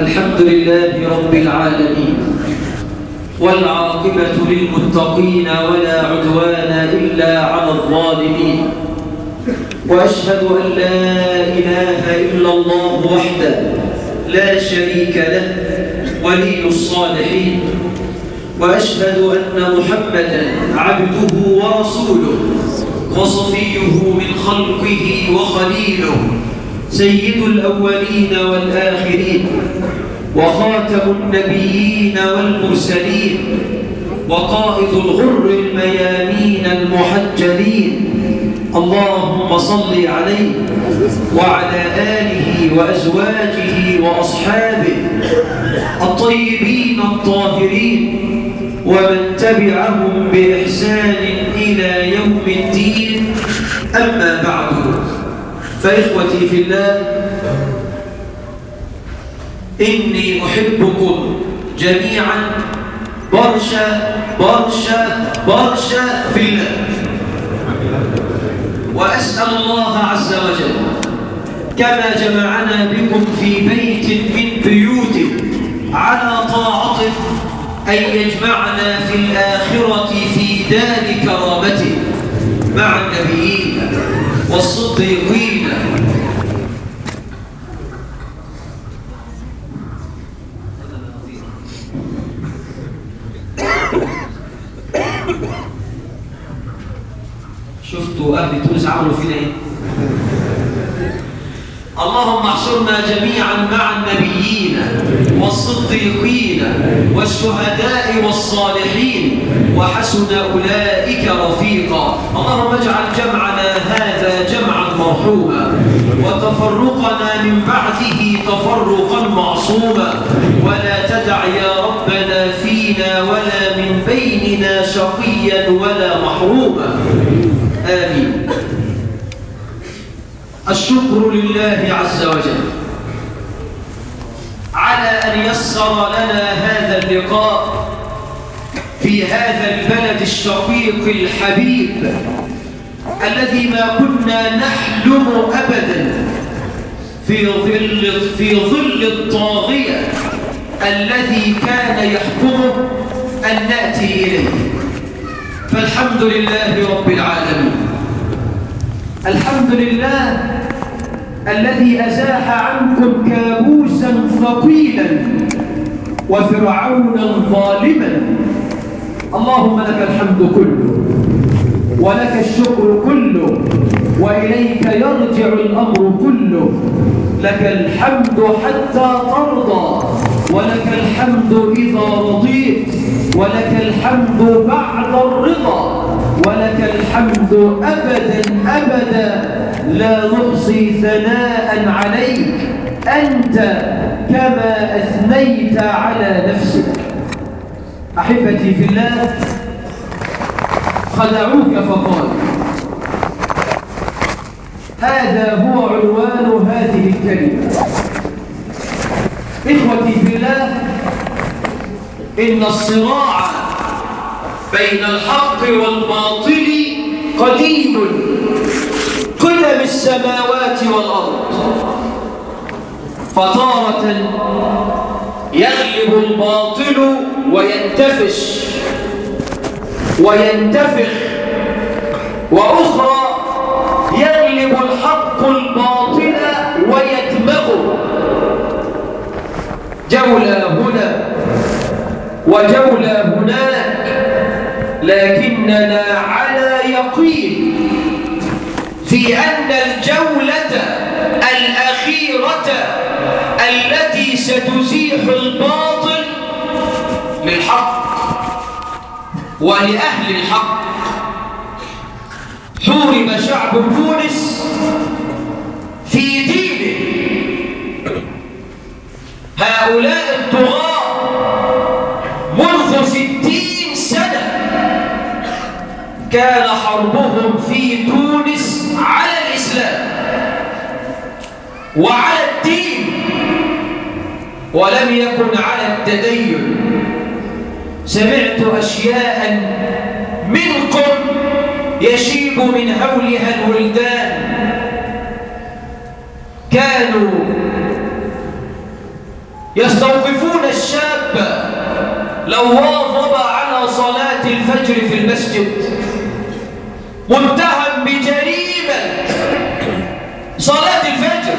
الحمد لله رب العالمين والعاقبة للمتقين ولا عدوان إلا على الظالمين وأشهد أن لا إله إلا الله وحده لا شريك له ولي الصالحين وأشهد أن محمدا عبده ورسوله وصفيه من خلقه وخليله. سيد الأولين والآخرين وخاتم النبيين والمرسلين وقائد الغر الميامين المحجلين. اللهم صل عليه وعلى آله وأزواجه وأصحابه الطيبين الطاهرين ومن تبعهم بإحسان إلى يوم الدين. أما بعد. فإخوتي في الله إني أحبكم جميعا. برشا برشا برشا في الله. وأسأل الله عز وجل كما جمعنا بكم في بيت من بيوته على طاعته أن يجمعنا في الآخرة في دار كرامته مع النبيين. والصديقين شفتوا أهل تونس عملوا فينا إيه؟ اللهم احشرنا جميعا مع النبيين والصديقين والشهداء والصالحين وحسن أولئك رفيقا. اللهم اجعل جمعنا هذا جمعا مرحوما. وتفرقنا من بعده تفرقا معصوما. ولا تدع يا ربنا فينا ولا من بيننا شقيا ولا محروما. آمين. الشكر لله عز وجل على أن يسر لنا هذا اللقاء. في هذا البلد الشقيق الحبيب الذي ما كنا نحلم أبدا في ظل, في ظل الطاغية الذي كان يحكمه أن نأتي إليه. فالحمد لله رب العالمين. الحمد لله الذي أزاح عنكم كابوسا ثقيلا وفرعونا ظالما. اللهم لك الحمد كله ولك الشكر كله وإليك يرجع الأمر كله. لك الحمد حتى ترضى ولك الحمد إذا رضيت ولك الحمد بعد الرضا ولك الحمد أبدا أبدا. لا نحصي ثناء عليك أنت كما أثنيت على نفسك. أحبتي في الله خدعوك فقال. هذا هو عنوان هذه الكلمة. إخوتي في الله إن الصراع بين الحق والباطل قديم. قدم السماوات والأرض. فتارة يغلب الباطل وينتفش. وينتفخ. وأخرى يغلب الحق الباطل ويدمغه جولة هنا وجولة هناك لكننا على يقين في أن الجولة الأخيرة التي ستزيح للحق ولأهل الحق. حورب شعب تونس في دينه. هؤلاء الطغاة منذ ستين سنة كان حربهم في تونس على الإسلام وعلى الدين ولم يكن على التدين. سمعت أشياء منكم يشيب من هولها الولدان. كانوا يستوقفون الشاب لو واظب على صلاة الفجر في المسجد متهم بجريمة صلاة الفجر.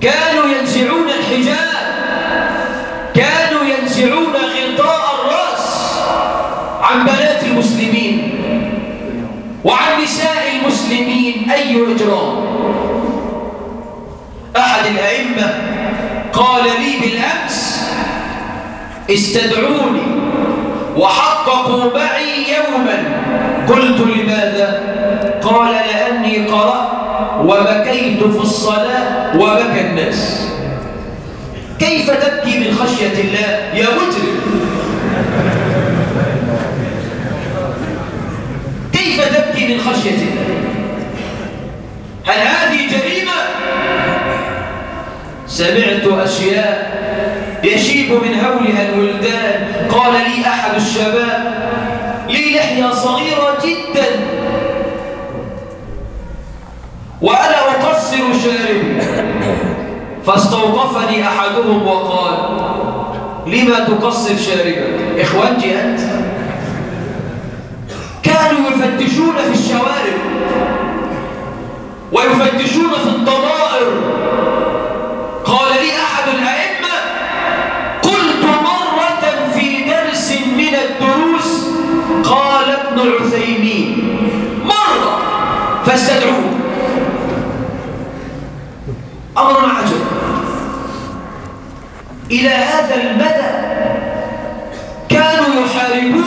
كانوا ينزعون الحجاب كانوا ينزعون غطاء الرأس عن بنات المسلمين وعن نساء المسلمين أي إجرام أحد الأئمة قال لي بالأمس استدعوني وحققوا معي يوما. قلت لماذا؟ قال لأني قرأت وبكيت في الصلاة وبكى الناس. كيف تبكي من خشية الله يا مجرم؟ تبكي من خشية الله. هل هذه جريمة؟ سمعت أشياء يشيب من هولها الولدان. قال لي أحد الشباب لي لحية صغيرة جدا وأنا أقصر شاربي فاستوقفني أحدهم وقال لما تقصر شاربك؟ إخوانتي أنت؟ كانوا يفتشون في الشوارب ويفتشون في الضمائر قال لي أحد الأئمة قلت مرة في درس من الدروس قال ابن العثيمين مرة فاستدعوه. أمر عجب. إلى هذا المدى كانوا يحاربون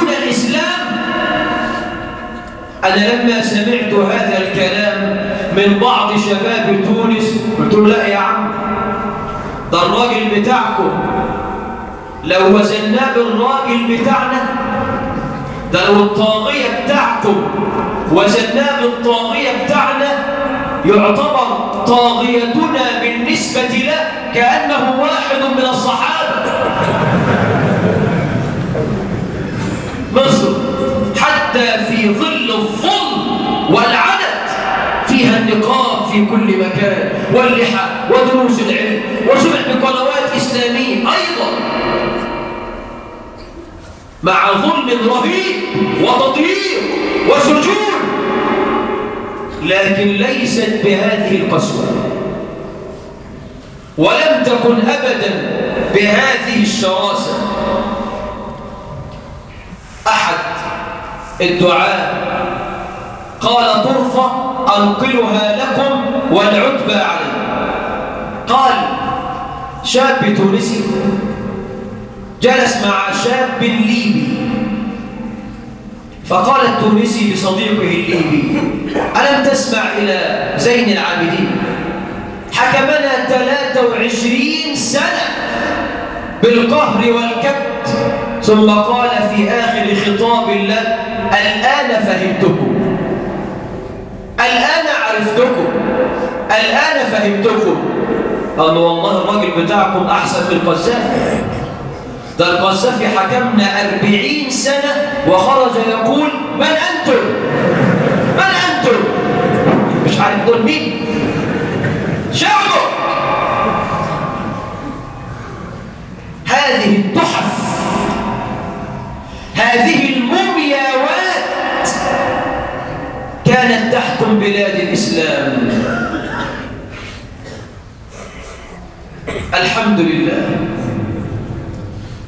أنا لما سمعت هذا الكلام من بعض شباب تونس قلت له لا يا عم ده الراجل بتاعكم. لو وزناه بالراجل بتاعنا ده لو الطاغية بتاعكم وزناه بالطاغية بتاعنا يعتبر طاغيتنا بالنسبة له كأنه واحد من الصحابة. في كل مكان واللحى ودروس العلم وسمع بقنوات إسلامية أيضا. مع ظلم رهيب وتضييق وسجون. لكن ليست بهذه القسوة. ولم تكن أبدا بهذه الشراسة. أحد الدعاء قال طرفة أنقلها لكم والعتبى علي. قال شاب تونسي جلس مع شاب ليبي. فقال التونسي لصديقه الليبي ألم تسمع إلى زين العابدين؟ حكمنا 23 سنة بالقهر والكبت. ثم قال في آخر خطاب له الآن فهمتكم. الآن عرفتكم. الآن فهمتكم. قال والله الراجل بتاعكم أحسن من القذافي ده القذافي حكمنا أربعين سنة وخرج يقول من أنتم؟ من أنتم؟ مش عارف دول مين. شعبه هذه التحف هذه المومياوات تحكم بلاد الإسلام. الحمد لله.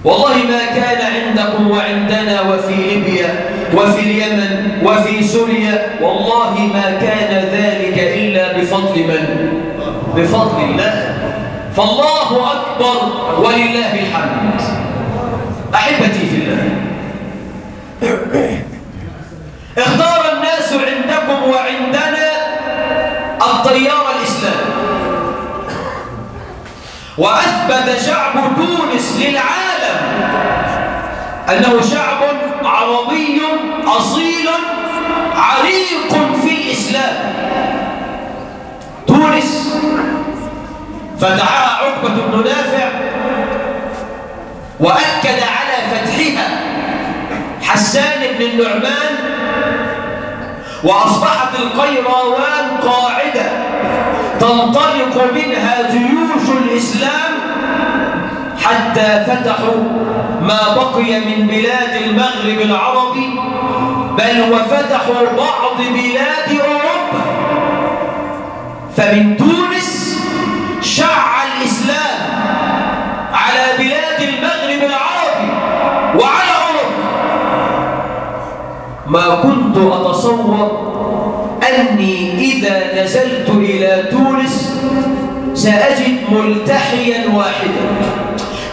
والله ما كان عندكم وعندنا وفي ليبيا وفي اليمن وفي سوريا والله ما كان ذلك إلا بفضل من؟ بفضل الله. فالله أكبر ولله الحمد. أحبتي في الله. اختار الناس عندكم وعندنا الطيار الإسلامي وأثبت شعب تونس للعالم أنه شعب عربي أصيل عريق في الإسلام. تونس فتحها عقبة بن نافع وأكد على فتحها حسان بن النعمان وأصبحت القيروان قاعدة تنطلق منها جيوش حتى فتحوا ما بقي من بلاد المغرب العربي بل وفتحوا بعض بلاد أوروبا. فمن تونس شع ما كنت أتصور أني إذا نزلت إلى تونس سأجد ملتحيا واحدا.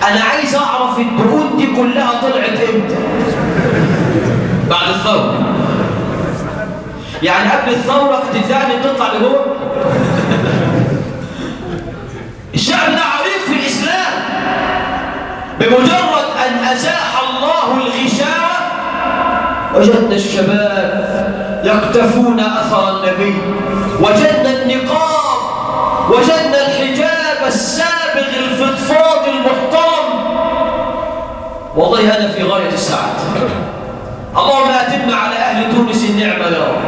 أنا عايز أعرف الدهون دي كلها طلعت إمتى؟ بعد الثورة. يعني قبل الثورة كنت الثاني بتطلع لجوه الشعب ده عريف في الإسلام. بمجرد أن أزاح الله الغشاوة وجدنا الشباب يقتفون أثر النبي وجدنا النقاب وجدنا الحجاب السابغ الفضفاض المحترم. والله أنا في غاية السعادة. اللهم أتم على أهل تونس النعمة يا رب.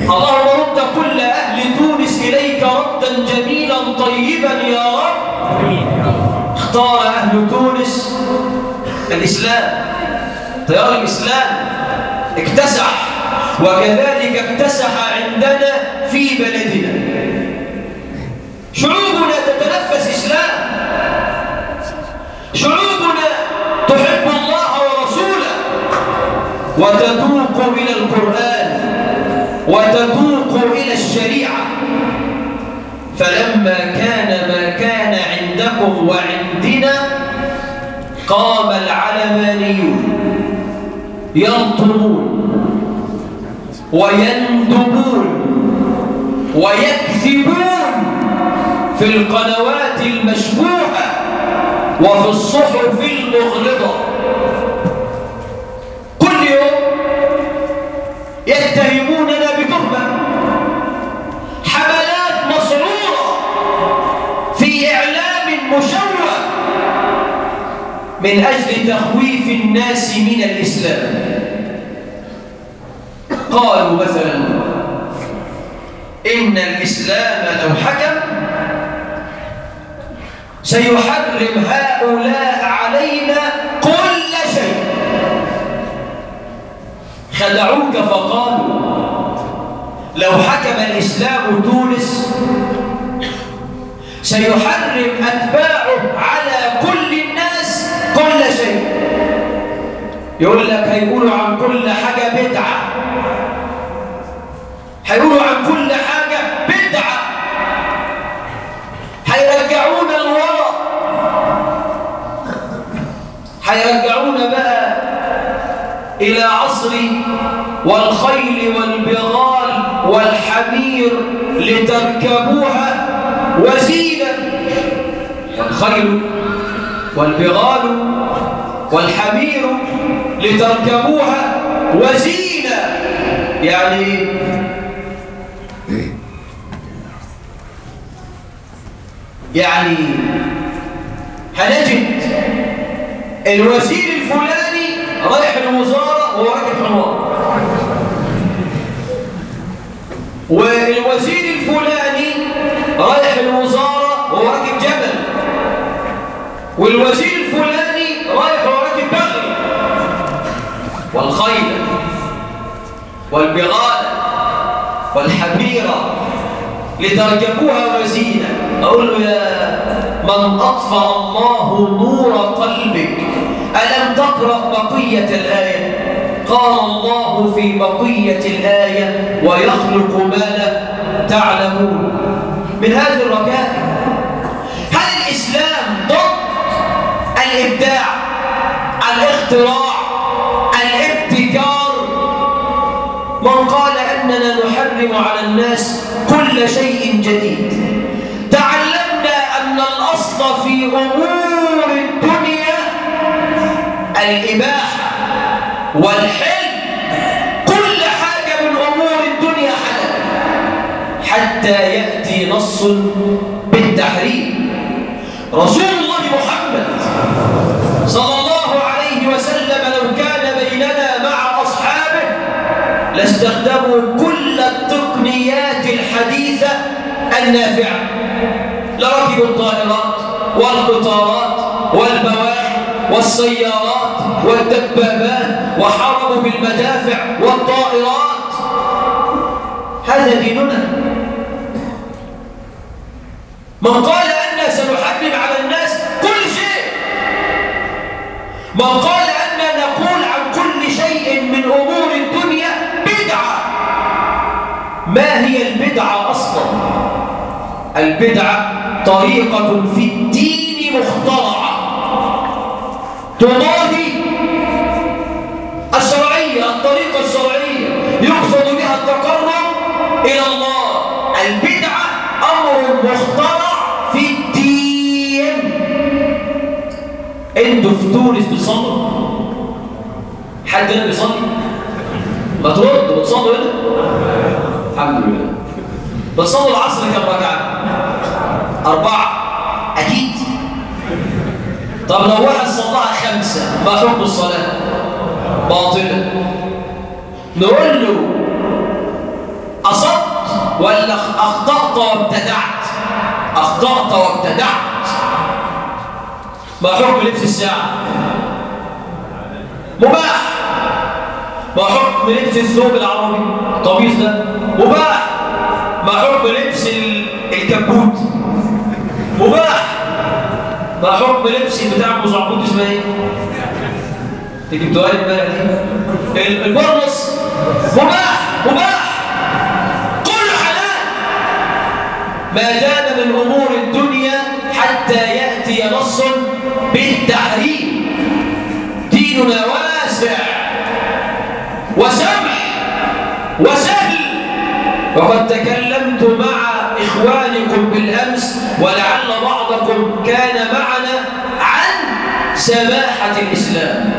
اللهم رد كل أهل تونس إليك ردا جميلا طيبا يا رب. اختار أهل تونس الإسلام. تيار الإسلام اكتسح وكذلك اكتسح عندنا في بلدنا. شعوبنا تتنفس إسلام. شعوبنا تحب الله ورسوله. وتتوق إلى القرآن وتتوق إلى الشريعة. فلما كان ما كان عندكم وعندنا قام العلمانيون. ينطمون ويندبون ويكذبون في القنوات المشبوهة وفي الصحف المغرضة. كل يوم يتهموننا من أجل تخويف الناس من الإسلام. قالوا مثلا إن الإسلام لو حكم سيحرم هؤلاء علينا كل شيء. خدعوك فقالوا لو حكم الإسلام تونس سيحرم أتباعه كل الناس كل شيء يقول لك هيقولوا عن كل حاجة بدعة. هيقولوا عن كل حاجة بدعة. هيرجعونا لورا هيرجعونا بقى إلى عصر والخيل والبغال والحمير لتركبوها وزينة الخيل والبغال والحمير لتركبوها وزينة. يعني يعني هنجد الوزير الفلاني رايح الوزارة وهو راكب حمار والوزير الفلاني رايح الوزارة وهو راكب جبل والوزير الفلاني رايح والخيل والبغال والحبيرة لتركبوها وزينة. أقول له يا من أطفأ الله نور قلبك ألم تقرأ بقية الآية؟ قال الله في بقية الآية ويخلق ما لا تعلمون. من هذه الركائب هل الإسلام ضد الإبداع الاختراع نحرم على الناس كل شيء جديد. تعلمنا أن الأصل في أمور الدنيا الإباحة والحل كل حاجة من أمور الدنيا حلال. حتى يأتي نص بالتحريم. رسول الله محمد صلى الله عليه وسلم لو كان بيننا مع أصحابه لاستخدموا كل الحديثة النافعة لركبوا الطائرات والقطارات والبواخر والسيارات والدبابات وحاربوا بالمدافع والطائرات. هذا ديننا. من قال أن سنحرم على الناس كل شيء. من قال البدعة طريقة في الدين مخترعة. تضاهي الشرعية الطريقة الشرعية. يقصد بها التقرب إلى الله. البدعة أمر مخترع في الدين. أنتوا في تونس بتصلوا حد هنا بيصلي ما تردوا بتصلوا هنا؟ الحمد لله. بتصلوا العصر كم ركعة؟ أربعة. أكيد. طب لو واحد صلاها خمسة ما حكم الصلاة؟ باطلة. نقول له أصبت ولا أخطأت وابتدعت؟ أخطأت وابتدعت. ما حكم لبس الساعة؟ مباح. ما حكم لبس الثوب العربي؟ القميص ده. مباح. ما حكم لبس الكبوت؟ ما حكم لبس بتاع أبو زعبوط اسمها إيه؟ تيجي امبارح دي. البرنس مباح مباح. كل حلال. ما دام من أمور الدنيا حتى يأتي نص بالتحريم. ديننا واسع. وسمح. وسهل وقد تكلمت مع ولعل بعضكم كان معنا عن سماحة الإسلام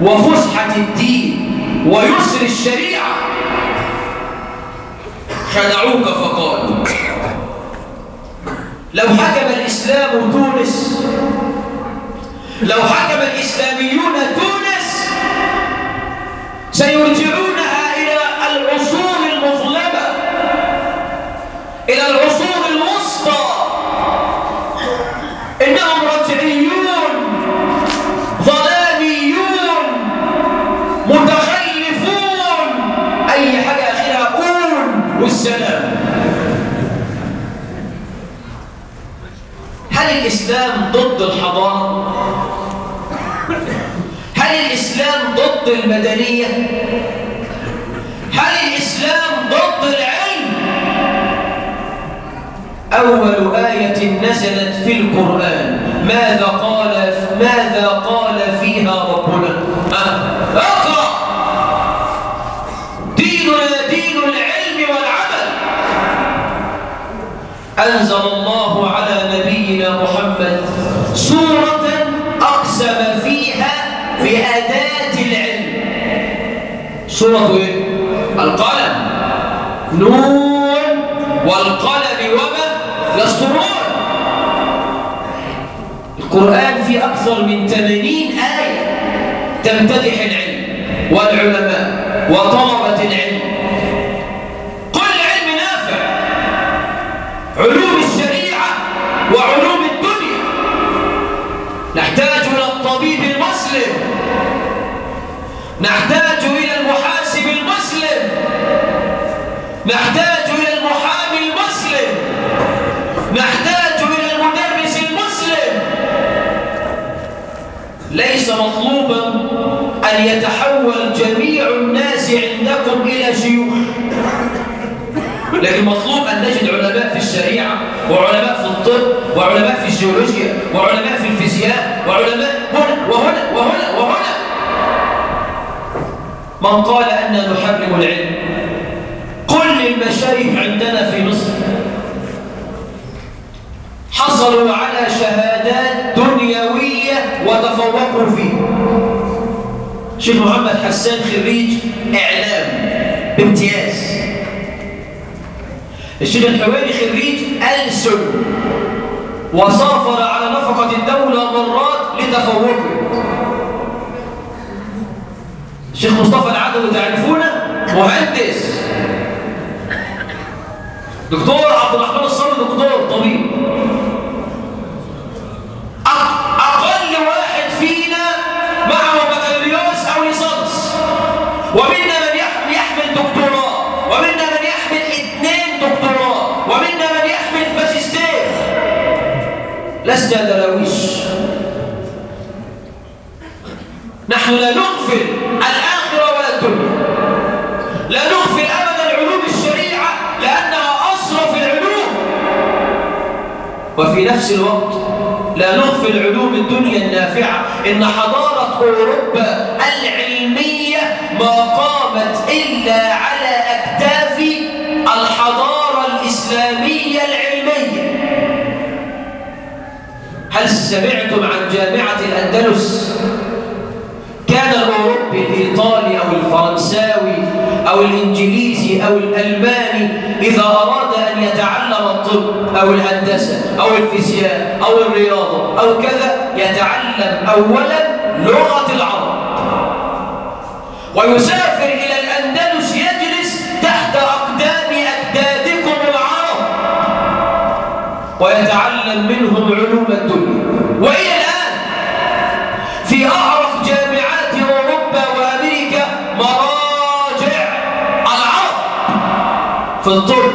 وفسحة الدين ويسر الشريعة. خدعوك فقالوا. لو حكم الإسلام تونس لو حكم الإسلاميون تونس سيرجعونها الإسلام ضد الحضارة؟ هل الإسلام ضد المدنية؟ هل الإسلام ضد العلم؟ أول آية نزلت في القرآن ماذا قال ماذا قال فيها ربنا؟ أه. اقرأ ديننا دين العلم والعمل أنزل الله بأداة العلم. سورة إيه؟ القلم. نون والقلم وما؟ يسطرون القرآن في أكثر من 80 آية تمتدح العلم والعلماء وطلبة العلم. نحتاج إلى المحاسب المسلم. نحتاج إلى المحامي المسلم. نحتاج إلى المدرس المسلم. ليس مطلوبا أن يتحول جميع الناس عندكم إلى شيوخ. لكن مطلوب أن نجد علماء في الشريعة وعلماء في الطب وعلماء في الجيولوجيا وعلماء في الفيزياء وعلماء هنا وهنا وهنا وهنا من قال أن نحرم العلم. كل المشايخ عندنا في مصر. حصلوا على شهادات دنيوية وتفوقوا فيه شيخ محمد حسان خريج إعلام بامتياز. الشيخ الحوالي خريج ألسن. وسافر على نفقة الدولة مرات لتفوقه. الشيخ مصطفى العدوي تعرفونه مهندس. دكتور عبد الرحمن الصبري دكتور طبيب. أقل واحد فينا معه بكالوريوس أو ليسانس ومنا من يحمل دكتوراه. ومنا من يحمل اثنين دكتوراه. ومنا من يحمل ماجستير لسنا دراويش نحن لا نغفل الآخرة ولا الدنيا. لا نغفل أبدا علوم الشريعة لأنها أصرف العلوم. وفي نفس الوقت لا نغفل علوم الدنيا النافعة. إن حضارة أوروبا العلمية ما قامت إلا على أكتاف الحضارة الإسلامية العلمية. هل سمعتم عن جامعة الأندلس؟ كان الأوروبي الإيطالي أو الفرنساوي أو الإنجليزي أو الألماني إذا أراد أن يتعلم الطب أو الهندسة أو الفيزياء أو الرياضة أو كذا يتعلم أولا لغة العرب. ويسافر إلى الأندلس يجلس تحت أقدام أجدادكم العرب. ويتعلم منهم علوم الدنيا. وإلى في الطب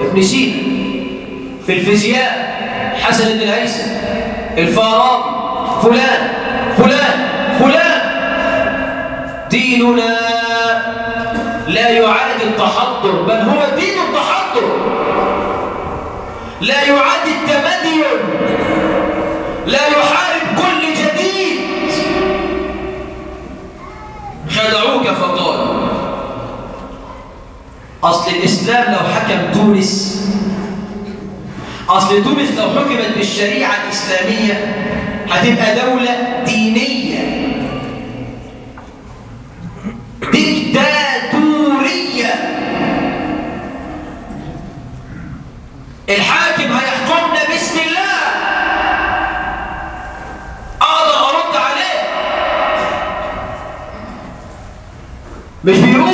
ابن سينا. في الفيزياء حسن بن الهيثم الفارابي فلان فلان فلان. ديننا لا يعادي التحضر بل هو دين التحضر. لا يعادي التمدين لا يحارب كل جديد. خدعوك فقالوا أصل الإسلام لو حكم تونس أصل تونس لو حكمت بالشريعة الإسلامية هتبقى دولة دينية. ديكتاتورية. الحاكم هيحكمنا باسم الله. أقدر أرد عليه. مش بيقولوا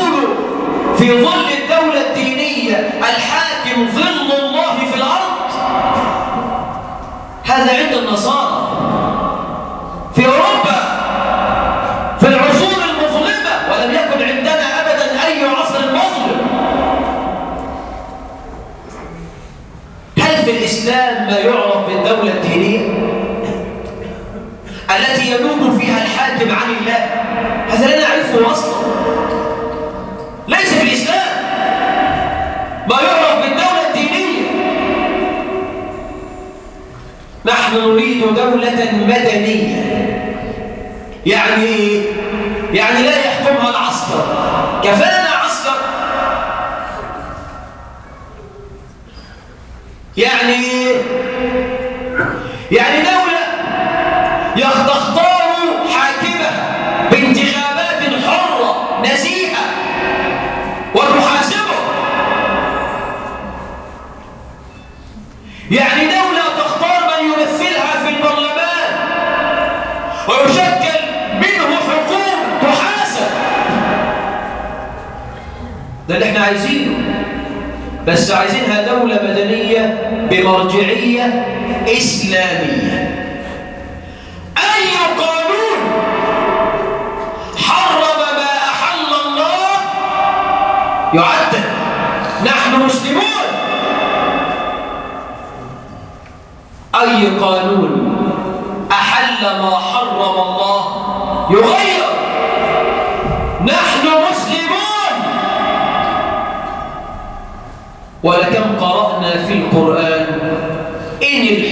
دولة مدنية. يعني يعني لا يحكمها العسكر كفانا بس عايزينها دولة مدنية؟ بمرجعية إسلامية. أي قانون حرم ما أحل الله يعدل. نحن مسلمون. أي قانون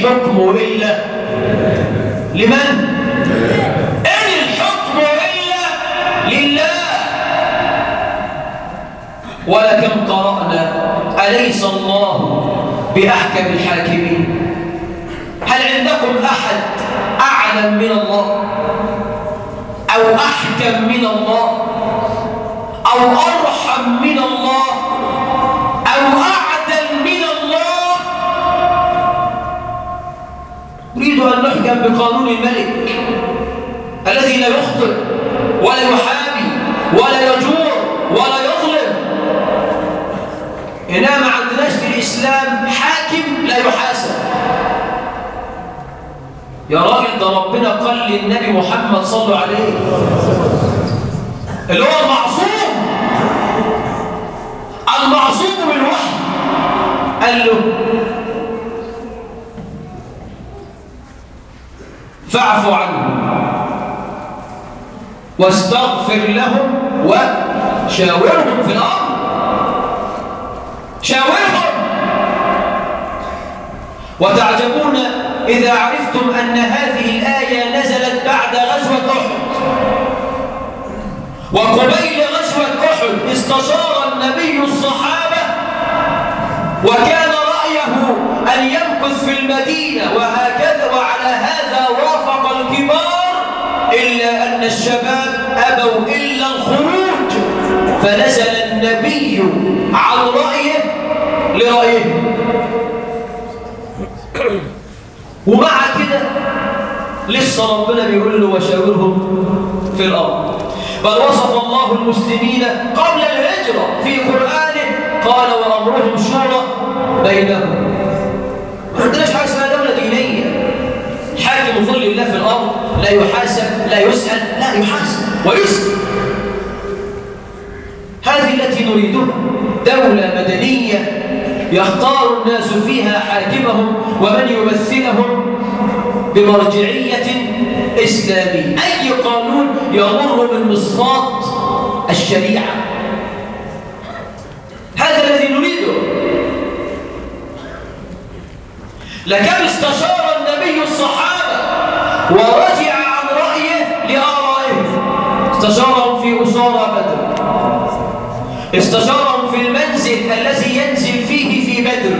الحكم إلا لمن؟ إن الحكم إلا لله ولكم قرأنا أليس الله بأحكم الحاكمين هل عندكم أحد أعلم من الله أو أحكم من الله أو أرحم من أن نحكم بقانون الملك الذي لا يخطئ ولا يحابي ولا يجور ولا يظلم. إنما ما عندناش في الإسلام حاكم لا يحاسب. يا راجل ده ربنا قال للنبي محمد صلى الله عليه اللي هو المعصوم المعصوم بالوحي قال له فاعف عنهم واستغفر لهم وشاورهم في الأرض. شاورهم. وتعجبون إذا عرفتم أن هذه الآية نزلت بعد غزوة أحد. وقبيل غزوة أحد استشار النبي الصحابة وكان رأيه أن يمكث في المدينة وهكذا أن الشباب أبوا إلا الخروج. فنزل النبي عن رأيه لرأيه. ومع كده لسه ربنا بيقول له وشاورهم في الأرض. بل وصف الله المسلمين قبل الهجرة في قرآنه قال وأمرهم شورى بينهم. ما عندناش حاجة اسمها دولة دينية. حاكم ظل الله في الأرض لا يحاسب لا يسأل. يحاسب ويسأل هذه التي نريدها دولة مدنية يختار الناس فيها حاكمهم ومن يمثلهم بمرجعية إسلامية. أي قانون يمر من مصفات الشريعة؟ هذا الذي نريده. لكم استشار النبي الصحابة لآرائه استشارهم في أسارة بدر. استشارهم في المنزل الذي ينزل فيه في بدر.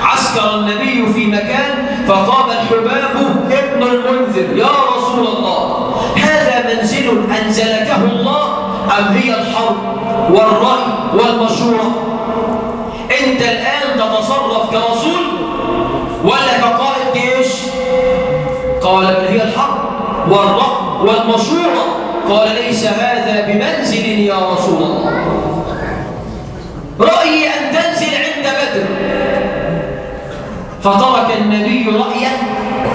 عسكر النبي في مكان فقام الحباب ابن المنذر. يا رسول الله هذا منزل أنزلكه الله أم هي الحرب والرأي والمشورة؟ أنت الآن تتصرف كرسول ولا كقائد جيش قال بل هي الحرب والرأي والمشورة. قال ليس هذا بمنزل يا رسول الله. رأيي أن تنزل عند بدر. فترك النبي رأيه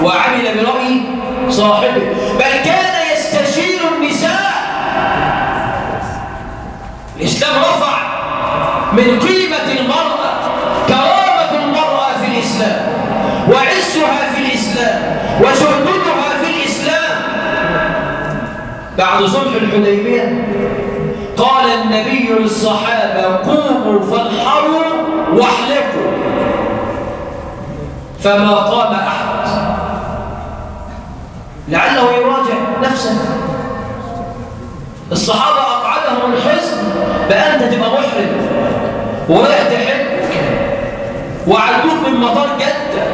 وعمل برأي صاحبه. بل كان يستشير النساء. الإسلام رفع من قيمة المرأة كرامة المرأة في الإسلام وعزها في الإسلام وشهدتها بعد صلح الحديبية. قال النبي للصحابة قوموا فانحروا واحلقوا فما قام أحد. لعله يراجع نفسه. الصحابة أقعدهم الحزن بأنت تبقى محرم ورايح تحج وعدوك من مطار جدة.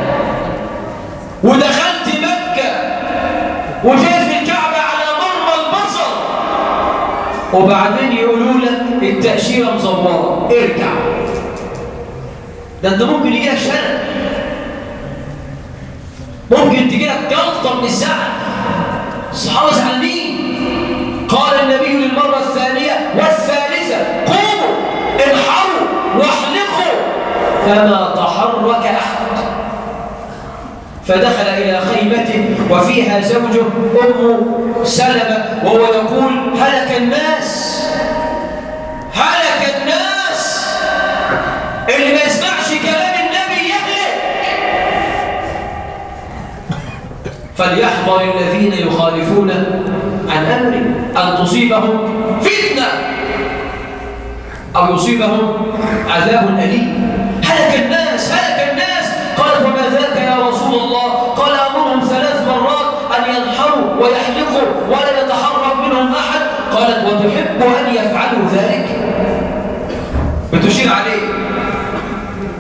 ودخلت وبعدين يقولوا لك التأشيرة مزورة. ارجع. ده انت ممكن يجيلك شلل ممكن تجيلك جلطة من الزعل. الصحابة زعلانين. قال النبي للمرة الثانية والثالثة قوموا انحروا واحلقوا. فما تحرك أحد. فدخل إلى خيمته وفيها زوجه أم سلمة وهو يقول هلك الناس هلك الناس. اللي ما يسمعش كلام النبي يهلك. فليحذر الذين يخالفون عن أمره أن تصيبهم فتنة أو يصيبهم عذاب أليم. هلك الناس هلك الناس. قالت وما ذاك يا رسول الله قال أمرهم ثلاث مرات أن ينحروا ويحلقوا ولا يتحرك منهم أحد. قالت وتحب أن يفعلوا ذلك؟ بتشير عليه.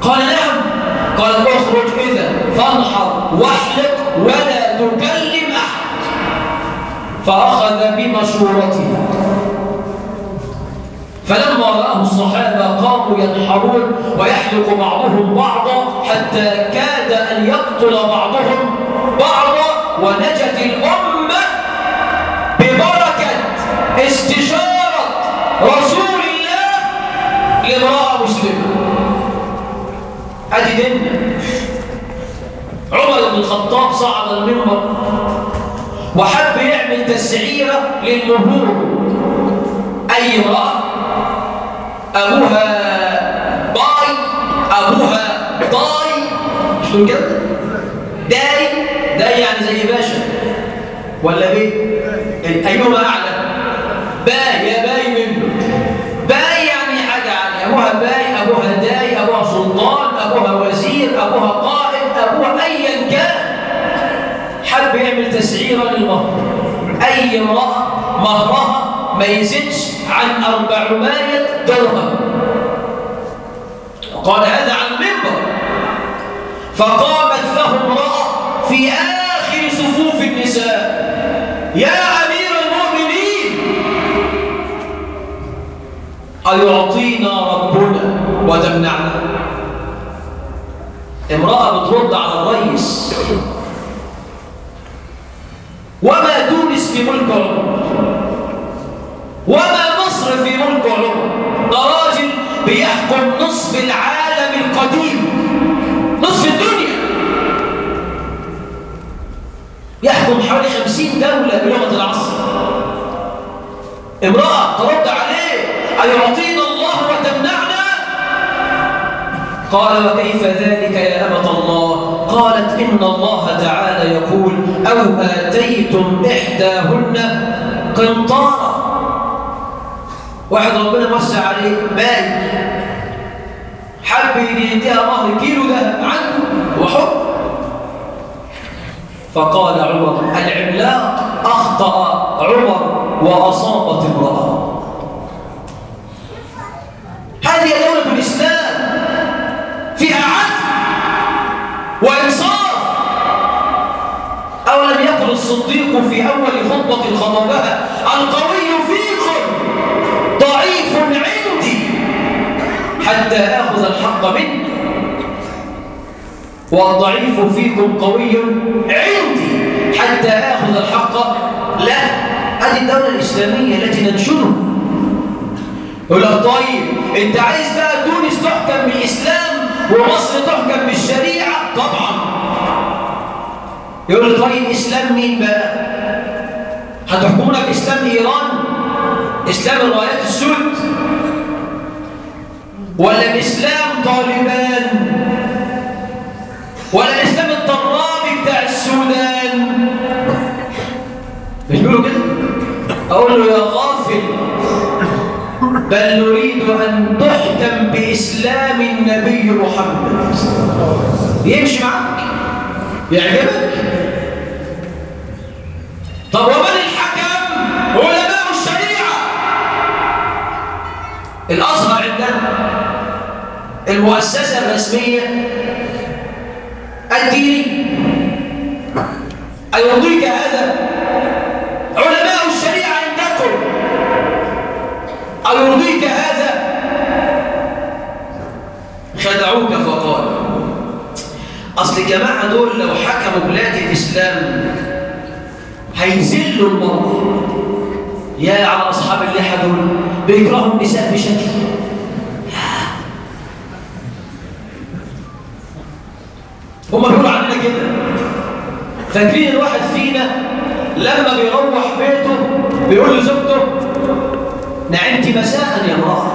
قال نعم. قالت اخرج إذا فانحر واحلق ولا تكلم أحد. فأخذ بمشورته فلما رآه الصحابة قاموا ينحرون ويحلق بعضهم بعضا حتى كاد أن يقتل بعضهم بعضا ونجت الأمة استشارة رسول الله لامرأة مسلمة. أدي ديننا عمر بن الخطاب صعد المنبر وحب يعمل تسعيرة للمهور أي امرأة؟ أبوها باي أبوها ضاي مش كده؟ داي داي يعني زي باشا. ولا بيه؟ أيهما أعلى باي يا باي منه باي يعني حاجة يعني أبوها باي أبوها داي أبوها سلطان أبوها وزير أبوها قائد أبوها أيا كان. حب يعمل تسعيرا للمهر. أي امرأة مهرها ما يزيدش عن أربعمائة درهم. قال هذا عن المنبر فقامت أيعطينا ربنا وتمنعنا امرأة بترد على الرئيس. وما تونس في ملك عمر. وما مصر في ملك عمر. ده راجل بيحكم نصف العالم القديم. نصف الدنيا. يحكم حوالي خمسين دولة بلغة العصر. امرأة ترد عليه أيعطينا الله وتمنعنا؟ قال وكيف ذلك يا أمة الله؟ قالت إن الله تعالى يقول أو آتيتم إحداهن قنطارا؟ واحد ربنا موسع عليه باي حب يديها مهر كيلو ده عنده وحب. فقال عمر العملاق أخطأ عمر وأصابت امرأة. هذه دولة الإسلام فيها عدل وإنصاف. أولم يقل الصديق في أول خطبة خطبها القوي فيكم ضعيف عندي حتى آخذ الحق منه والضعيف فيكم قوي عندي حتى آخذ الحق. لا هذه الدولة الإسلامية التي ننشرها. يقول لك طيب انت عايز بقى تونس تحكم بالإسلام ومصر تحكم بالشريعة؟ طبعا. يقول لك طيب إسلام مين بقى؟ هتحكمونا بإسلام إيران؟ إسلام الرايات السود؟ ولا بإسلام طالبان؟ ولا الإسلام الطرابي بتاع السودان؟ مش بيقولوا كده؟ أقول له يا غافل. بل نريد أن تحكم بإسلام النبي محمد. يمشي معك يعجبك. طب ومن الحكم؟ علماء الشريعة. الأزهر عندنا المؤسسة الرسمية الديني أيرضيك هذا؟ أصل الجماعة دول لو حكموا بلاد الإسلام هيذلوا المرأة يا على أصحاب اللحى دول بيكرهوا النساء بشكل. هم بيقولوا عننا كده. فاكرين الواحد فينا لما بيروح بيته بيقول لزوجته نعمت مساء يا امرأة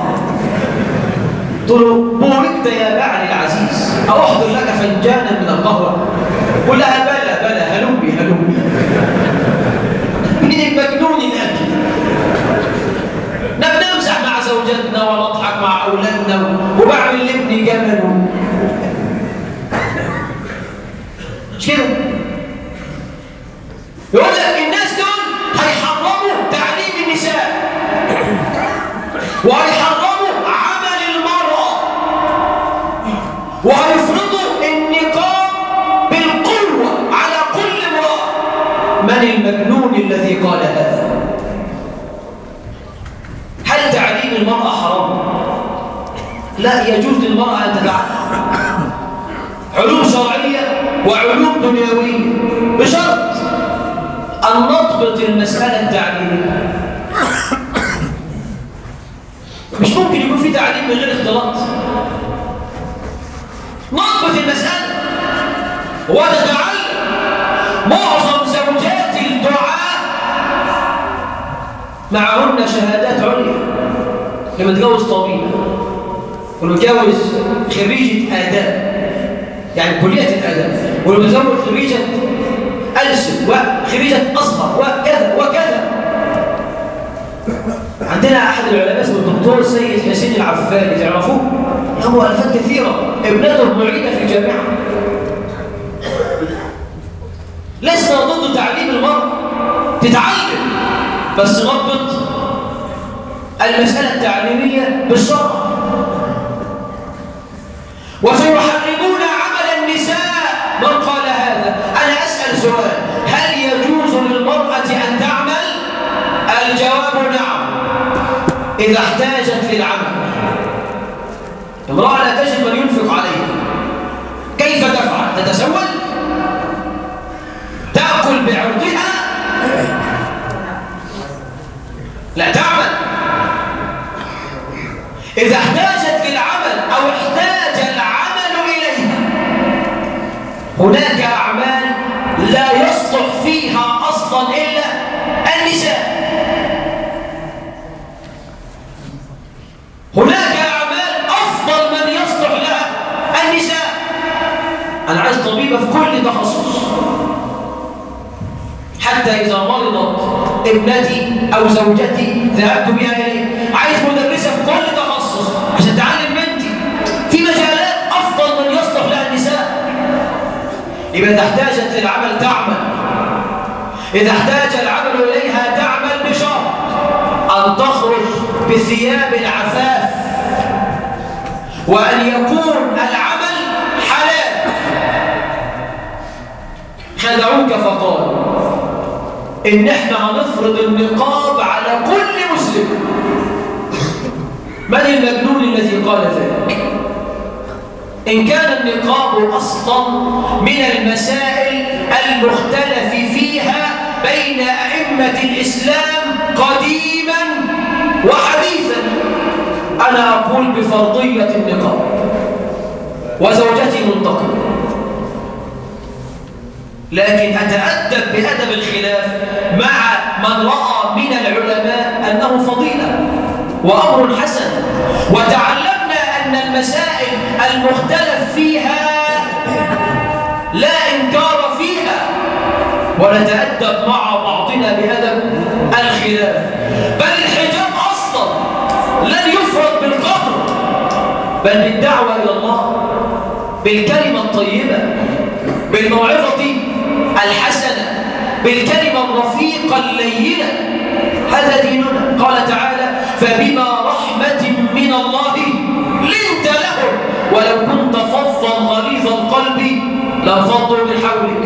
قلت له بوركت يا بعلي العزيز أحضر لك فنجانا من القهوة؟ قل لها بلى بلى هلمي هلمي من المجنون الأكل نبقى نمزح مع زوجتنا ونضحك مع أولادنا وبعمل لابني جمل. مش كده المجنون الذي قال هذا. هل تعليم المرأة حرام؟ لا يجوز للمرأة أن تتعلم علوم شرعية وعلوم دنيوية. بشرط أن نضبط المسألة التعليمية مش ممكن يكون في تعليم من غير اختلاط. نضبط المسألة وتتعلم معهن شهادات عليا لما تجوز طبيب ونتجوز خريجة آداب. يعني كلية الآداب. ونتزوج خريجة ألسن وخريجة أصغر وكذا وكذا. عندنا أحد العلماء اسمه الدكتور سيد حسين العفاري تعرفوه؟ له ألفات كثيرة. ابنته معيدة في الجامعة. لسنا ضد تعليم المرء تتعلم. بس نضبط المسألة التعليمية بالشرع. وسيحرمون عمل النساء. من قال هذا؟ أنا أسأل سؤال. هل يجوز للمرأة أن تعمل؟ الجواب نعم. إذا احتاجت للعمل. امرأة لا تجد من ينفق عليها. كيف تفعل؟ تتسول؟ هناك أعمال لا يصلح فيها أصلا إلا النساء. هناك أعمال أفضل من يصلح لها النساء. أنا عايز طبيبة في كل تخصص. حتى إذا مرضت ابنتي أو زوجتي ذهبت بها إليه يبقى إذا احتاجت للعمل تعمل. إذا احتاج العمل إليها تعمل بشرط أن تخرج بثياب العفاف وأن يكون العمل حلال. خدعوك فقالوا إن إحنا هنفرض النقاب على كل مسلم. من المجنون الذي قال ذلك؟ إن كان النقاب أصلا من المسائل المختلف فيها بين أئمة الإسلام قديما وحديثا أنا أقول بفرضية النقاب وزوجتي منتقمة لكن أتأدب بأدب الخلاف مع من رأى من العلماء أنه فضيلة وأمر حسن وتعلمنا أن المسائل المختلف فيها لا إنكار فيها. ونتأدب مع بعضنا بأدب الخلاف. بل الحجاب أصلا لن يفرض بالقهر بل بالدعوة إلى الله بالكلمة الطيبة بالموعظة الحسنة بالكلمة الرفيقة اللينة. هذا ديننا. قال تعالى فبما رحمة من الله لنت لهم. ولو كنت فظا غليظ القلب لانفضوا من حولك.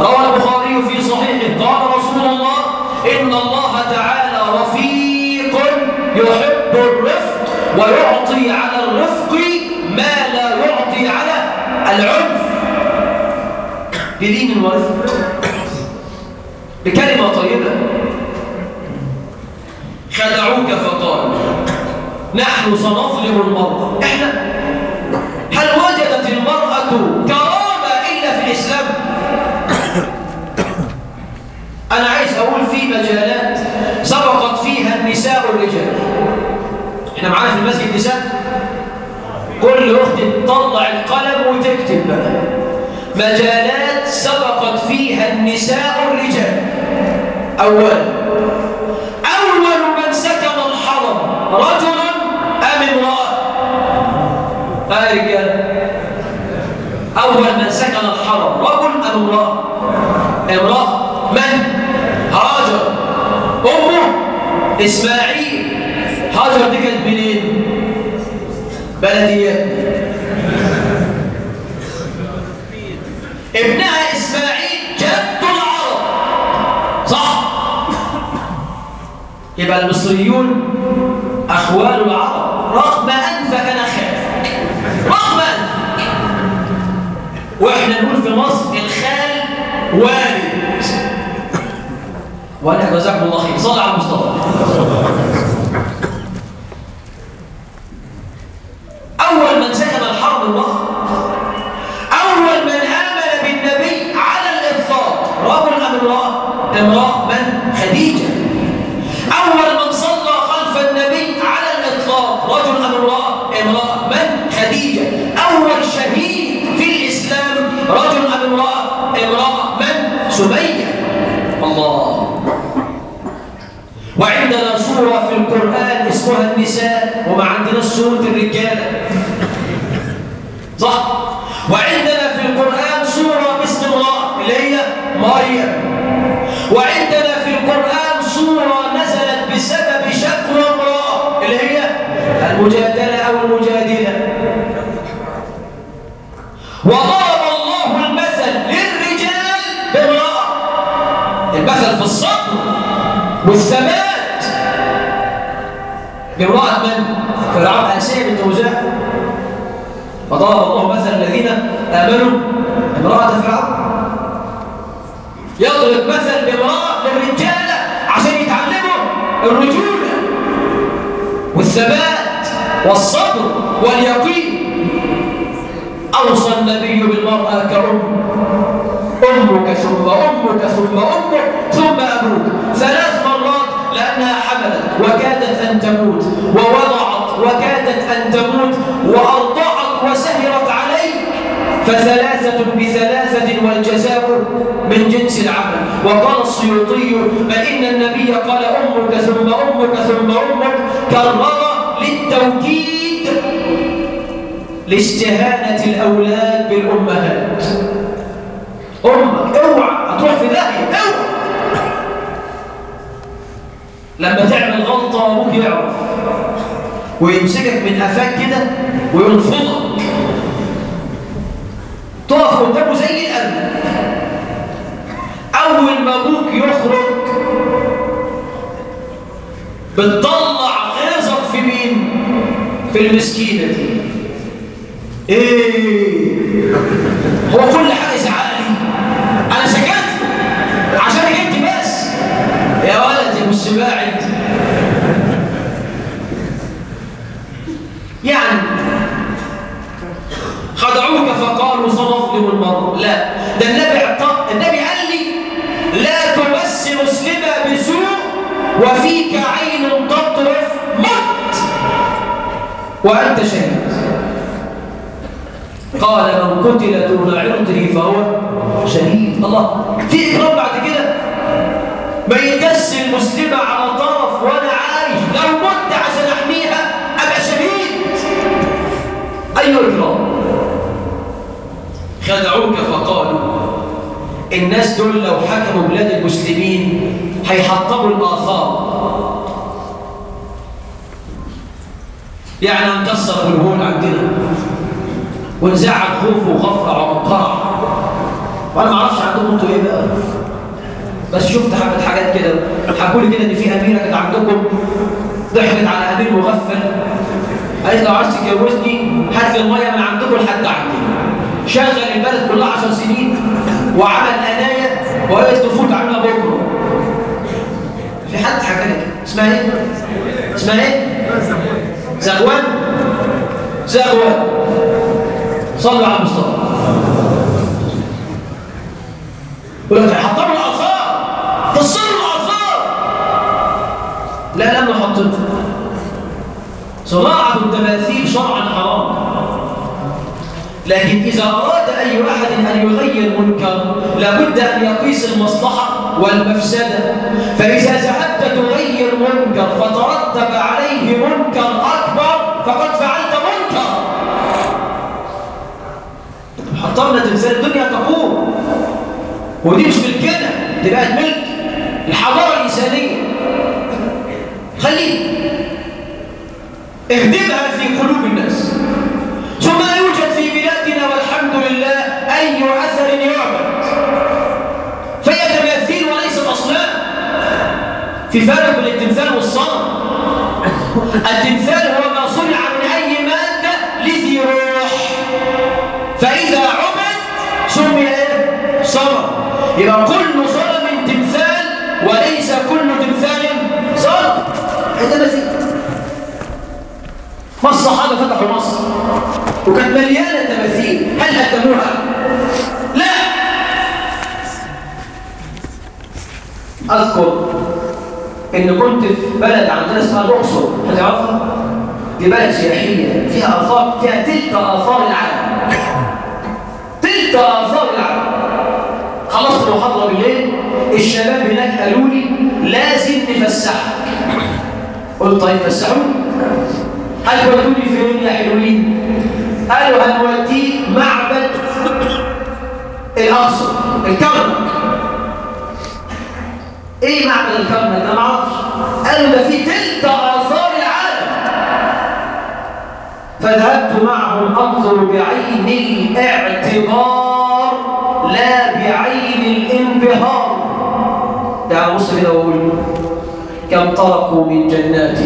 روى البخاري في صحيحه. قال رسول الله إن الله تعالى رفيق يحب الرفق ويعطي على الرفق ما لا يعطي على العنف. بدين ورفق. بكلمة طيبة. خدعوك فقال نحن سنظلم المرأة. إحنا هل وجدت المرأة كرامة إلا في الإسلام؟ أنا عايز أقول في مجالات سبقت فيها النساء والرجال. إحنا معانا في المسجد نساء كل أخت تطلع القلم وتكتب بقى. مجالات سبقت فيها النساء والرجال. أولا أول من سكن الحرم رجل أم امرأة رجال أول من سكن الحرم. رجل أم امرأة؟ امرأة من؟ هاجر. أمه؟ إسماعيل. هاجر دي كانت منين؟ بلديات ابنها إسماعيل جد العرب. صح؟ يبقى المصريون أخوال العرب. رغم أنفك نخاف رغم أنفك وإحنا نقول في مصر الخال والد. وأنا جزاكم الله خير. صلى على المصطفى وعندنا سورة في القرآن اسمها النساء وما عندناش سورة الرجالة صح؟ وعندنا في القرآن سورة باسم الله اللي هي مريم وعندنا في القرآن سورة نزلت بسبب شكوى امرأة اللي هي المجادلة فرعون آسيا بنت وزاع وضرب الله مثل الذين آمنوا امرأة فرعون يضرب مثل بامرأة للرجالة عشان يتعلموا الرجولة والثبات والصبر واليقين. أوصى النبي بالمرأة كأم أمك ثم أمك ثم أمك ثم أبوك. ثلاث مرات لأنها حملت وكادت أن تموت ووضعت وكادت أن تموت وأرضعت وسهرت عليك فثلاثة بثلاثة والجزاء من جنس العمل. وقال السيوطي فإن النبي قال أمك ثم أمك ثم أمك كرر للتوكيد لاستهانة الأولاد بالأمهات. أمك اوعى هتروح في داهية اوعى. لما تعمل غلطة أبوك يعرف. ويمسكك من قفاك كده وينفضك. تقف قدامه زي الأرنب أول ما أبوك يخرج بتطلع غيظك في مين؟ في المسكينة دي. إيه؟ هو كل حاجة يزعقلي أنا سكت عشانك انت بس يا ولد يا مش باعد يعني خدعوك فقالوا سنظلم المرء لا ده النبي اعطى النبي قال لي لا تمس مسلمه بسوء وفيك عين تطرف مت. وأنت شهيد. قال من قتل دون عرضه فهو شهيد. الله. في إكرام بعد كده. ما يدس المسلمة على طرف وأنا عايش لو مت عشان أحميها أبقى شهيد. أي إكرام. خدعوك فقالوا الناس دول لو حكموا بلاد المسلمين هيحطموا الآثار يعني هنكسر الهول عندنا. ونزعل خوف وغفرة وقرع وأنا ما أعرفش عندكم أنتوا إيه بقى. بس شفت حبة حاجات كده. حكوا لي كده إن في أميرة كانت عندكم ضحكت على امير مغفل قالت لو عايز تتجوزني هات المية من عندكم لحد عندي. شغل البلد كلها 10 سنين وعمل أناية وقالت تفوت عنها بكرة. في حد حكى لي اسمها إيه؟ اسمها إيه؟ زغوان. زغوان. صلوا على المصطفى. يقول لك حطموا الاثار كسروا الاثار لا لم نحطمها صناعة التماثيل شرعا حرام. لكن إذا أراد أي أحد أن يغير منكر لابد أن يقيس المصلحة والمفسدة. فإذا ذهبت تغير منكر فترتب عليه منكر أكبر فقد فعلت منكر. حطمنا تمثال الدنيا تقوم. ودي مش ملكنا دي بقت ملك. الحضارة الإنسانية. خليه اهدمها في قلوب الناس ثم لا يوجد في بلادنا والحمد لله اي اثر يعبد فهي تماثيل وليست اصنام بين التمثال والصنم التمثال هو ما صنع من أي مادة لذي روح فإذا عبد سمي إيه؟ صنم يبقى كل صنم تمثال وليس كل تمثال صنم هذا مثيل ما الصحابه فتحوا مصر. وكانت مليانه تماثيل هل هدموها لا. أذكر إن كنت في بلد عندنا اسمها الأقصر هتعرفها دي بلد سياحية فيها آثار فيها تلك آثار العالم. تلك آثار العالم. خلصت المحاضره بالليل الشباب هناك قالوا لي لازم نفسحك. قلت طيب فسحوني؟ هتودوني فين يا حلوين؟ قالوا هنوديك معبد الأقصر الكرنك إيه معبد الكرنك ده؟ ما أعرفش. قالوا ده في تلت آثار العالم. فذهبت معهم انظر بعين الاعتبار لا بعين الانبهار. بص كده واقول كم تركوا من جنات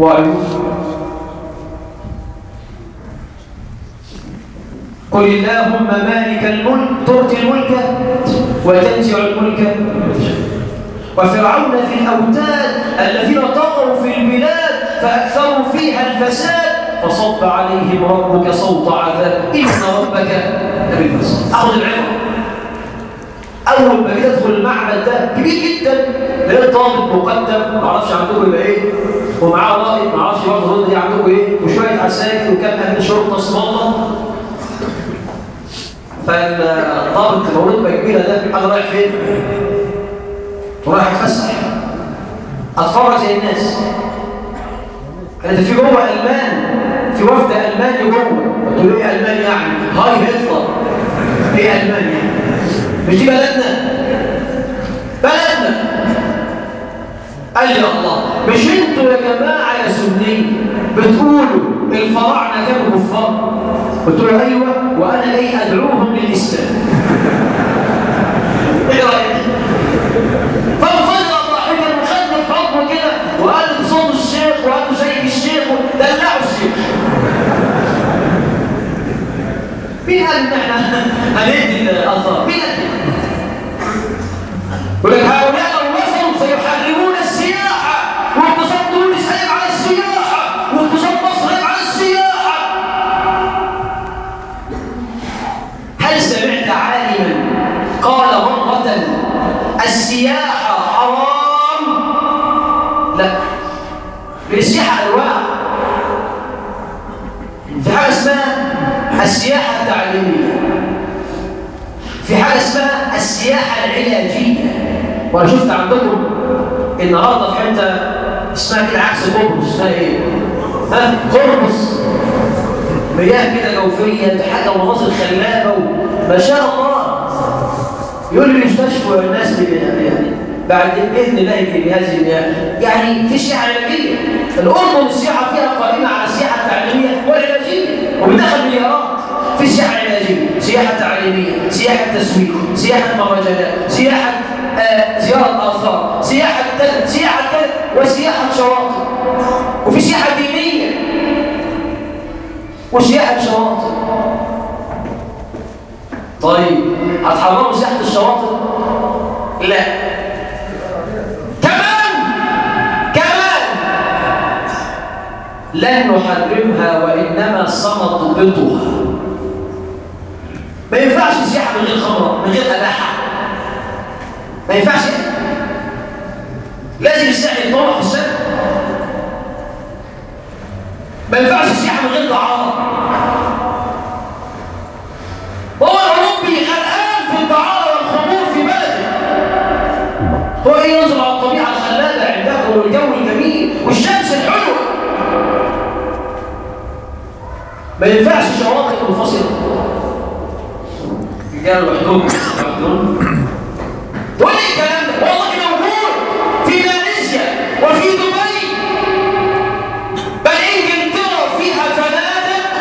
وعيون. قل اللهم مالك الملك تؤتي الملك وتنزع الملك. وفرعون في الأوتاد الذين طغوا في البلاد فأكثروا فيها الفساد فصب عليهم ربك صوت عذاب. إن ربك لبالمرصاد أخذ العبرة أول ما جيت أدخل المعبد ده كبير جدا لقيت طالب مقدم. ما أعرفش عندكم يبقى إيه. ومعاه رائد ما أعرفش برضه دي عندكم إيه. وشوية عساكر وكام أهل شرطة الله فالضابط المولود كبيرة ده أنا رايح فين؟ ورايح أتفسح أتفرج زي الناس أنت في جوه ألمان في وفد ألماني جوه قلت له إيه ألماني يعني؟ هاي هتلر إيه ألمانيا؟ يعني؟ مش دي بلدنا؟ بلدنا قال لي الله مش أنتوا يا جماعة يا سنين بتقولوا الفراعنة كانوا كفار قلت له أيوه وأنا جاي أدعوهم للإسلام إيه رأيك فانفجر ضاحكا وخدنا في حضنه كده وقال بصوت الشيخ وقال زي الشيخ دلعوا الشيخ مين قال ان إحنا هندي الاثار مين قال يقول هؤلاء وصلوا سيحرمون السياحة واقتصاد تونس قايم على السياحة واقتصاد مصر قايم على السياحة. هل سمعت عالما قال مرة السياحة حرام؟ لا. السياحة أنواع. في حاجة اسمها السياحة التعليمية. في حاجة اسمها السياحة العلاجية. وأنا شفت عندكم النهاردة في حتة اسمها كده عكس قربص اسمها إيه؟ ها؟ قربص مياه كده جوفية حاجة ومناظر خلابة ما شاء الله. يقول لي يستشفوا الناس يعني بعد بإذن الله بهذه المياه. يعني في سياحة علاجية. الأردن السياحة فيها قائمة على السياحة التعليمية والعلاجية. وبدخل مليارات. في سياحة علاجية سياحة تعليمية سياحة تسويق سياحة مهرجانات سياحة آه زيارة آثار سياحة تل سياحة تل وسياحة شواطئ وفي سياحة دينية. وسياحة شواطئ طيب هتحرموا سياحة الشواطئ؟ لا. كمان! كمان! لن نحرمها وإنما سنضبطها ما ينفعش سياحة من غير خمرة من غير أباحة. ما ينفعش. لازم الساحل يتطور في السنة ما ينفعش سياحة من غير دعارة. هو الأوروبي غرقان في الدعارة والخمور في بلده. هو إيه ينظر على الطبيعة الخلابة عندكم والجو الجميل والشمس الحلوة؟ ما ينفعش شواطئ منفصلة. تقول لي الكلام ده. والله موجود في ماليزيا وفي دبي. بل إنجلترا فيها فنادق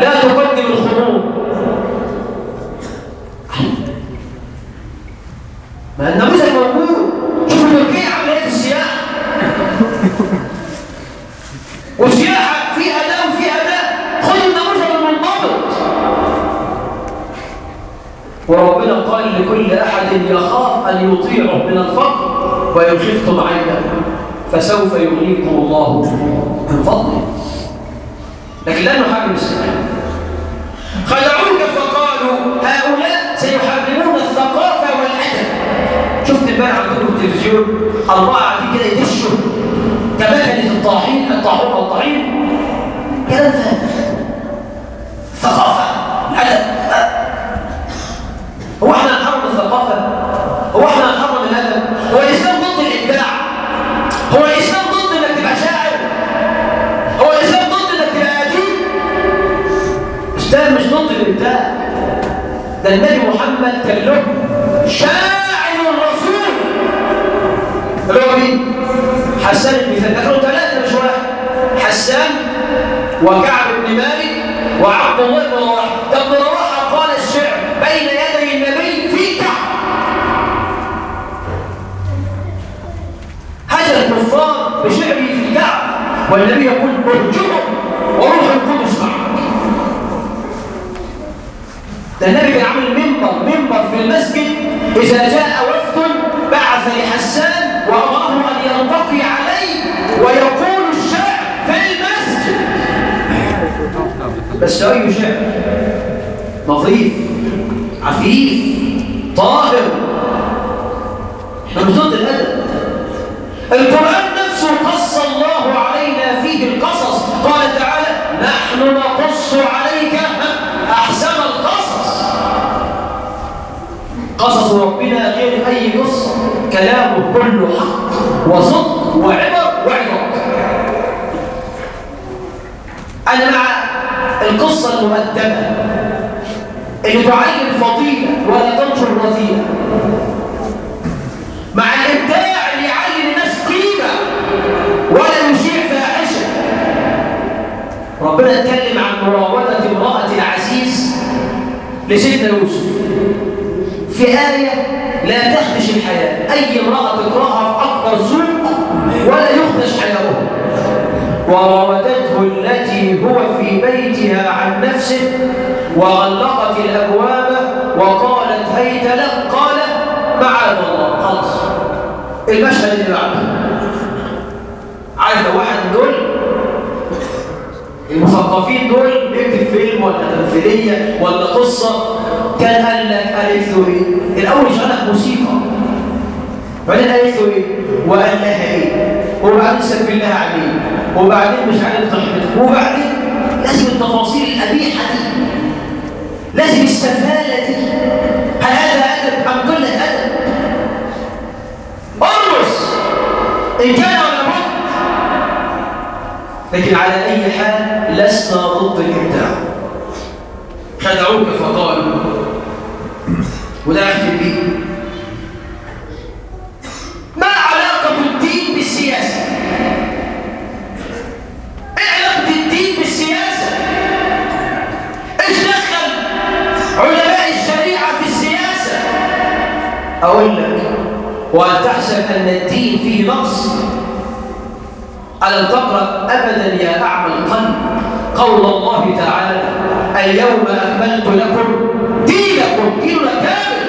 لا الخمور. ما موجود شوفوا تركيا عامله إيه في السياحه والسياحه فيها ده وفيها ده خدوا النموذج المنضبط وربنا قال احد يخاف أن يطيعه من الفقر وان خفتم فسوف يغنيكم الله من فضله. لكن لا نحرم السياحه خدعوك فقالوا هؤلاء سيحرمون الثقافة والأدب. شفت امبارح عندكم التلفزيون أربعة قاعدين كده يدشوا كمكنه الطاحين الطاحون أو الطحين كلام الرجل حسان ثابت ذكروا ثلاثة مش واحد حسان وكعب بن مالك وعبد الله بن رواحة. ابن رواحة قال الشعر بين يدي النبي في كعب. هجر الكفار بشعره في كعب والنبي يقول ارجعوا وروح القدس معه ده النبي كان عامل منبر منبر في المسجد. إذا جاء ان يلتقي عليه ويقول الشعر في المسجد. بس أي شعر نظيف عفيف طاهر. إحنا مش ضد الأدب. القرآن نفسه قص الله علينا فيه القصص. قال تعالى نحن نقص عليك أحسن القصص. قصص ربنا غير أي قصه كلامه كله حق. وصدق وعبر وعظه أنا مع القصة المؤدبة اللي تعين فضيله ولا تنشر رذيله مع الإبداع اللي يعلم الناس قيمة ولا يشيع فاحشة. ربنا اتكلم عن مراودة امرأة العزيز لسيدنا يوسف. في آية لا تخدش الحياة. أي امرأة تقرأها سوق ولا يخدش حياته. وراودته التي هو في بيتها عن نفسه وغلقت الأبواب وقالت هيت لك قال معاذ الله. خلاص. المشهد اللي بعده. عارف واحد من دول المثقفين دول بيكتب فيلم ولا تمثيلية ولا قصة كان قال لك قالت له إيه الأول شغلك موسيقى. بعدين قالت له إيه وقال لها إيه وبعدين سبل لها عليه. وبعدين مش عارف ضحكت وبعدين لازم التفاصيل القبيحه دي. لازم السفالة دي. هل هذا أدب؟ أم قله أدب؟ ارقص إن كان ولا بد. لكن على أي حال لسنا ضد الإبداع. خدعوك فقالوا وده أقول لك وهل تحسب أن الدين فيه نقص. ألم تقرأ أبدا يا أعمى القلب قول الله تعالى اليوم أكملت لكم دينكم ديننا كامل.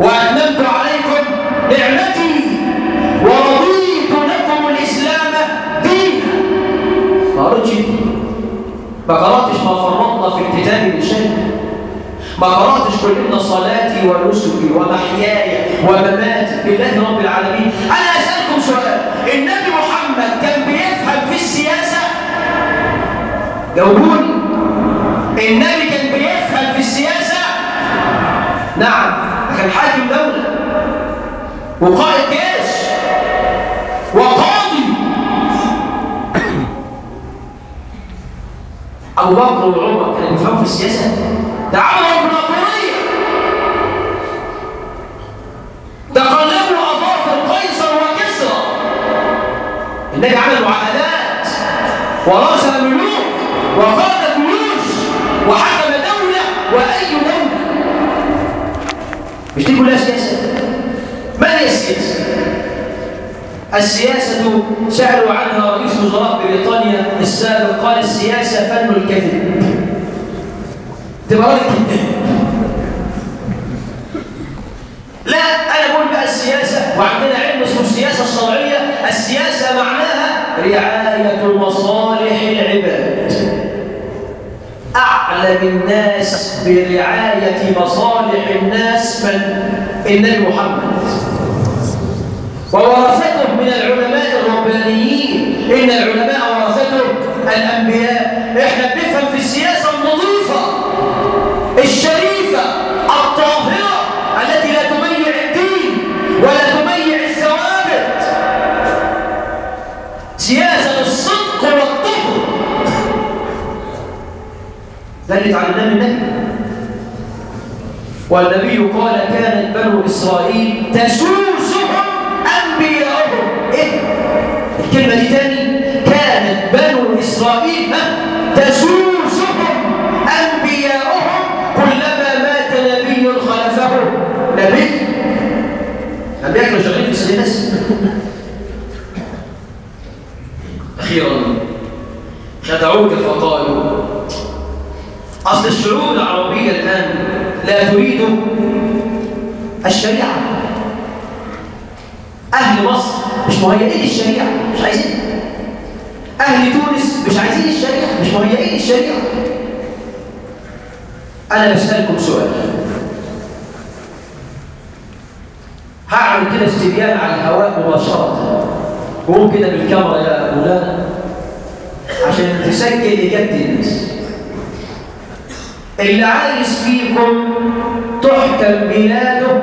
وأتممت عليكم نعمتي ورضيت لكم الإسلام دينا. قرأتش ما قرأتش ما فرطنا في الكتاب من شيء. ما قرأتش إن صلاتي ونسكي ومحياي ومماتي لله رب العالمين. أنا أسألكم سؤال. النبي محمد كان بيفهم في السياسة؟ جاوبوني النبي كان بيفهم في السياسة؟ نعم. كان حاكم دولة. وقائد جيش. وقاضي. أبو بكر وعمر كانوا بيفهموا في السياسة؟ ده عملوا ده قلبوا أظافر قيصر وكسرى. النبي عمل معاهدات وراسل ملوك وقاد جيوش وحكم دولة وأي دولة. مش دي كلها سياسة؟ ما هي السياسة؟ السياسة سألوا عنها رئيس وزراء بريطانيا السابق قال السياسة فن الكذب. تبقى الكذب لا أنا السياسة وعندنا علم اسمه السياسة الشرعية. السياسة معناها رعاية مصالح العباد. أعلم الناس برعاية مصالح الناس من؟ النبي محمد وورثته من العلماء الربانيين. إن العلماء الذي تعلمناه منه والنبي قال كانت بنو إسرائيل تسوسهم أنبياءهم إيه؟ الكلمة دي تاني. كانت بنو إسرائيل تسوسهم أنبياءهم كلما مات نبي خلفه. نبي؟ أنبياء إحنا شغالين في سنة أخيرا خدعوك فقالوا أصل الشعوب العربية الآن لا تريد الشريعة. أهل مصر مش مهيئين للشريعة مش عايزين. أهل تونس مش عايزين الشريعة مش مهيئين للشريعة. أنا بسألكم سؤال. هعمل كده استبيان على الهواء مباشرة. قوم كده بالكاميرا يا مولانا عشان تسجل إجابة الناس. اللي عايز فيكم تحكم بلاده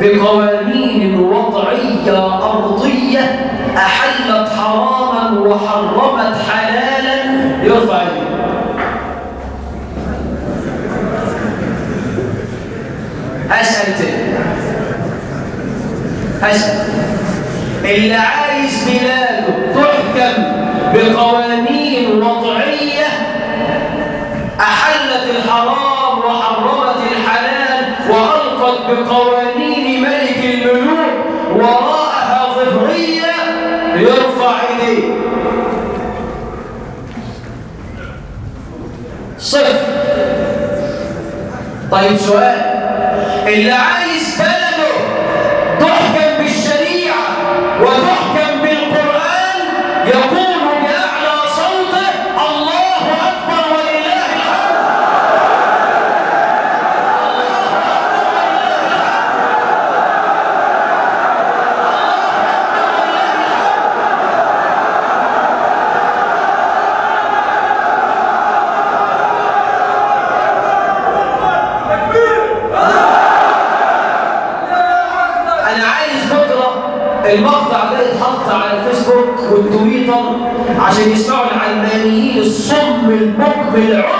بقوانين وضعية أرضية أحلت حراما وحرمت حلالا. يرفع أسأل تاني. أسأل اللي عايز بلاده تحكم بقوانين وضعية أحلت الحرام وحرمت الحلال وألقت بقوانين ملك الملوك وراءها ظهرية يرفع إيديه. صفر. طيب سؤال اللي عشان يسمعوا العلمانيين الصم البكم العمي